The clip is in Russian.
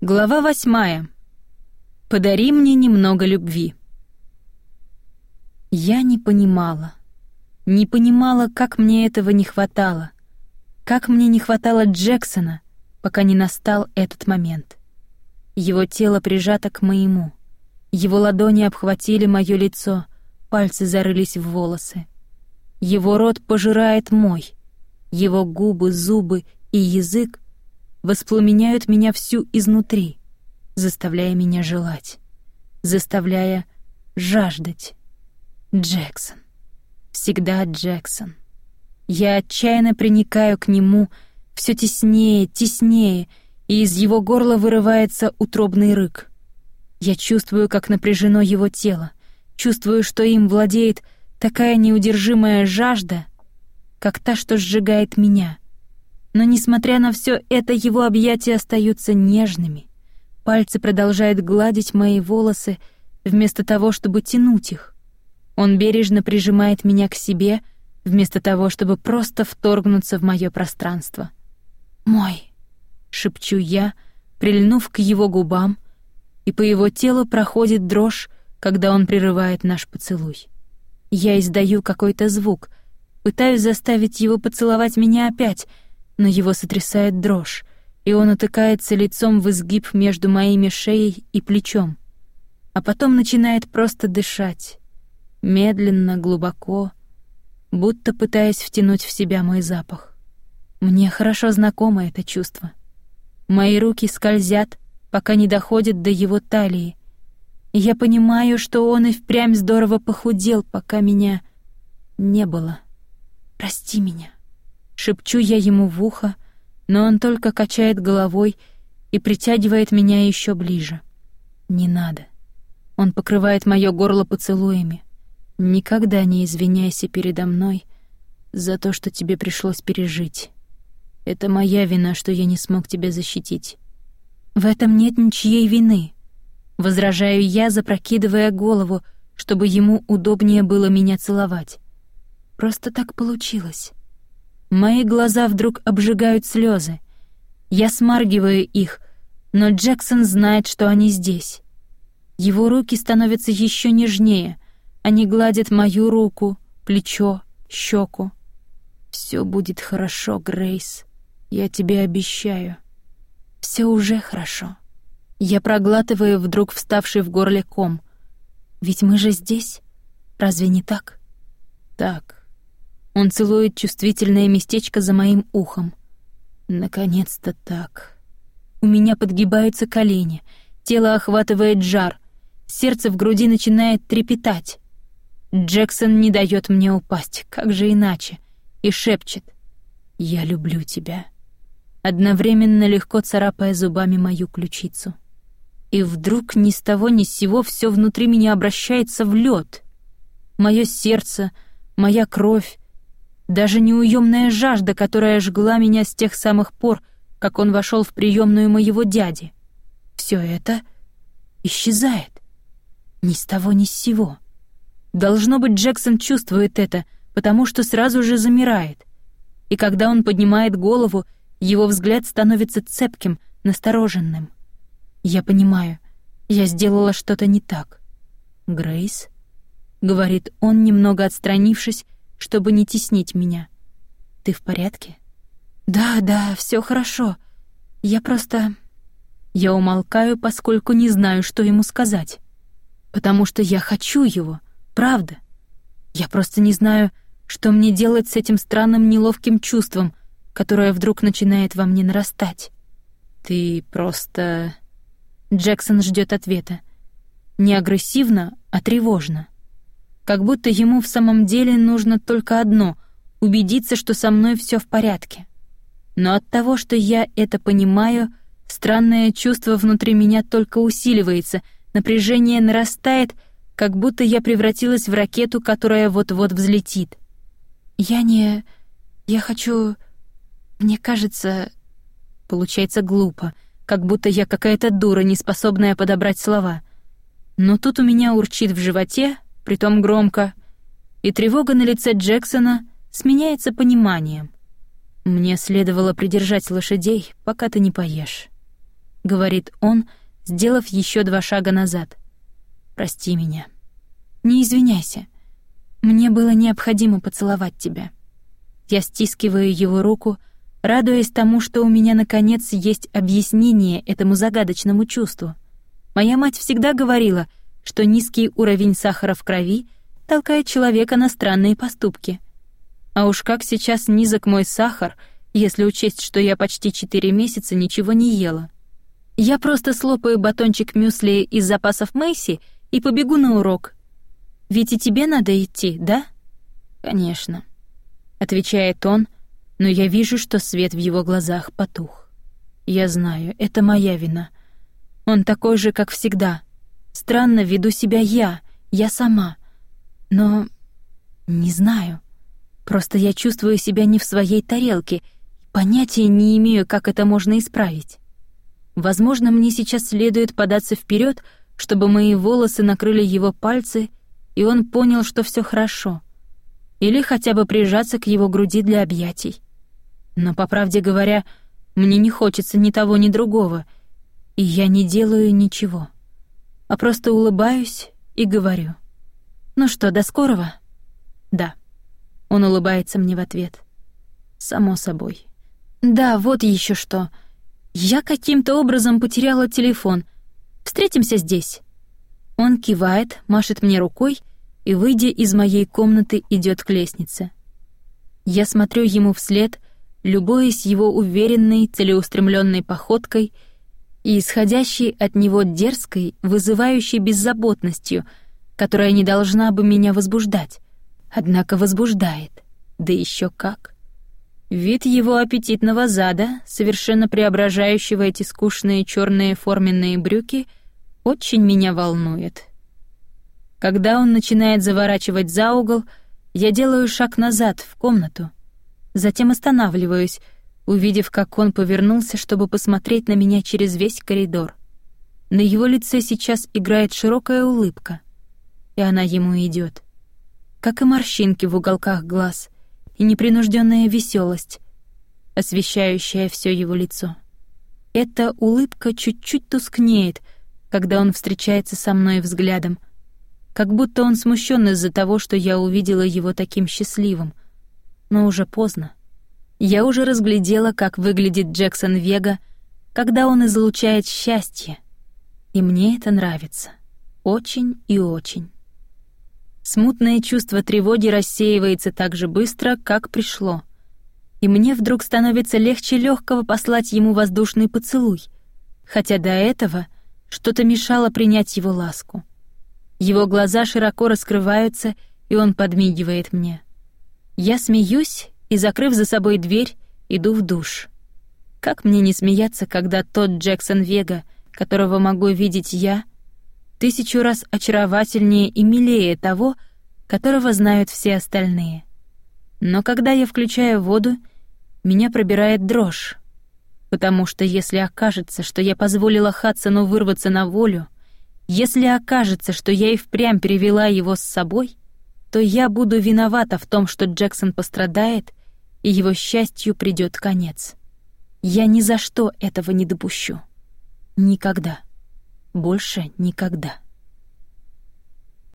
Глава восьмая. Подари мне немного любви. Я не понимала. Не понимала, как мне этого не хватало. Как мне не хватало Джексона, пока не настал этот момент. Его тело прижато к моему. Его ладони обхватили моё лицо, пальцы зарылись в волосы. Его рот пожирает мой. Его губы, зубы и язык воспламеняют меня всю изнутри, заставляя меня желать, заставляя жаждать. Джексон. Всегда Джексон. Я отчаянно приникаю к нему все теснее, теснее, и из его горла вырывается утробный рык. Я чувствую, как напряжено его тело, чувствую, что им владеет такая неудержимая жажда, как та, что сжигает меня — но несмотря на все это, его объятия остаются нежными. Пальцы продолжают гладить мои волосы вместо того, чтобы тянуть их. Он бережно прижимает меня к себе, вместо того, чтобы просто вторгнуться в мое пространство. «Мой», — шепчу я, прильнув к его губам, и по его телу проходит дрожь, когда он прерывает наш поцелуй. Я издаю какой-то звук, пытаюсь заставить его поцеловать меня опять — но его сотрясает дрожь, и он утыкается лицом в изгиб между моими шеей и плечом, а потом начинает просто дышать, медленно, глубоко, будто пытаясь втянуть в себя мой запах. Мне хорошо знакомо это чувство. Мои руки скользят, пока не доходят до его талии, и я понимаю, что он и впрямь здорово похудел, пока меня не было. Прости меня. Шепчу я ему в ухо, но он только качает головой и притягивает меня еще ближе. Не надо. Он покрывает моё горло поцелуями. Никогда не извиняйся передо мной за то, что тебе пришлось пережить. Это моя вина, что я не смог тебя защитить. В этом нет ничьей вины. Возражаю я, запрокидывая голову, чтобы ему удобнее было меня целовать. Просто так получилось. Мои глаза вдруг обжигают слезы. Я смаргиваю их, но Джексон знает, что они здесь. Его руки становятся еще нежнее. Они гладят мою руку, плечо, щеку. Все будет хорошо, Грейс. Я тебе обещаю. Все уже хорошо. Я проглатываю вдруг вставший в горле ком. Ведь мы же здесь. Разве не так? Так. Он целует чувствительное местечко за моим ухом. Наконец-то так. У меня подгибаются колени, тело охватывает жар, сердце в груди начинает трепетать. Джексон не дает мне упасть, как же иначе, и шепчет «Я люблю тебя», одновременно легко царапая зубами мою ключицу. И вдруг ни с того ни с сего все внутри меня обращается в лед. Мое сердце, моя кровь, даже неуемная жажда, которая жгла меня с тех самых пор, как он вошел в приемную моего дяди. Все это исчезает. Ни с того, ни с сего. Должно быть, Джексон чувствует это, потому что сразу же замирает. И когда он поднимает голову, его взгляд становится цепким, настороженным. Я понимаю, я сделала что-то не так. «Грейс?» — говорит он, немного отстранившись, чтобы не теснить меня. Ты в порядке? Да, да, все хорошо. Я просто... Я умолкаю, поскольку не знаю, что ему сказать. Потому что я хочу его, правда. Я просто не знаю, что мне делать с этим странным неловким чувством, которое вдруг начинает во мне нарастать. Ты просто... Джексон ждет ответа. Не агрессивно, а тревожно как будто ему в самом деле нужно только одно — убедиться, что со мной все в порядке. Но от того, что я это понимаю, странное чувство внутри меня только усиливается, напряжение нарастает, как будто я превратилась в ракету, которая вот-вот взлетит. Я не... Я хочу... Мне кажется... Получается глупо, как будто я какая-то дура, не способная подобрать слова. Но тут у меня урчит в животе, притом громко, и тревога на лице Джексона сменяется пониманием. Мне следовало придержать лошадей, пока ты не поешь. — говорит он, сделав еще два шага назад. «Прости меня. Не извиняйся. Мне было необходимо поцеловать тебя». Я стискиваю его руку, радуясь тому, что у меня наконец есть объяснение этому загадочному чувству. Моя мать всегда говорила, что низкий уровень сахара в крови толкает человека на странные поступки. А уж как сейчас низок мой сахар, если учесть, что я почти четыре месяца ничего не ела. Я просто слопаю батончик мюсли из запасов Мэйси и побегу на урок. Ведь и тебе надо идти, да? Конечно, отвечает он, но я вижу, что свет в его глазах потух. Я знаю, это моя вина. Он такой же, как всегда. Странно веду себя я, я сама. Но не знаю. Просто я чувствую себя не в своей тарелке, понятия не имею, как это можно исправить. Возможно, мне сейчас следует податься вперед, чтобы мои волосы накрыли его пальцы, и он понял, что все хорошо. Или хотя бы прижаться к его груди для объятий. Но, по правде говоря, мне не хочется ни того, ни другого, и я не делаю ничего, а просто улыбаюсь и говорю. «Ну что, до скорого?» «Да». Он улыбается мне в ответ. «Само собой». «Да, вот еще что. Я каким-то образом потеряла телефон. Встретимся здесь». Он кивает, машет мне рукой и, выйдя из моей комнаты, идет к лестнице. Я смотрю ему вслед, любуясь его уверенной, целеустремленной походкой и исходящей от него дерзкой, вызывающей беззаботностью, которая не должна бы меня возбуждать, однако возбуждает, да еще как. Вид его аппетитного зада, совершенно преображающего эти скучные черные форменные брюки, очень меня волнует. Когда он начинает заворачивать за угол, я делаю шаг назад, в комнату. Затем останавливаюсь, увидев, как он повернулся, чтобы посмотреть на меня через весь коридор. На его лице сейчас играет широкая улыбка, и она ему идет, Как и морщинки в уголках глаз — и непринужденная веселость, освещающая все его лицо. Эта улыбка чуть-чуть тускнеет, когда он встречается со мной взглядом, как будто он смущен из-за того, что я увидела его таким счастливым. Но уже поздно. Я уже разглядела, как выглядит Джексон Вега, когда он излучает счастье. И мне это нравится. Очень и очень. Смутное чувство тревоги рассеивается так же быстро, как пришло. И мне вдруг становится легче легкого послать ему воздушный поцелуй, хотя до этого что-то мешало принять его ласку. Его глаза широко раскрываются, и он подмигивает мне. Я смеюсь и, закрыв за собой дверь, иду в душ. Как мне не смеяться, когда тот Джексон Вега, которого могу видеть я, тысячу раз очаровательнее и милее того, которого знают все остальные. Но когда я включаю воду, меня пробирает дрожь, потому что если окажется, что я позволила Хадсону вырваться на волю, если окажется, что я и впрямь перевела его с собой, то я буду виновата в том, что Джексон пострадает, и его счастью придёт конец. Я ни за что этого не допущу. Никогда. Больше никогда.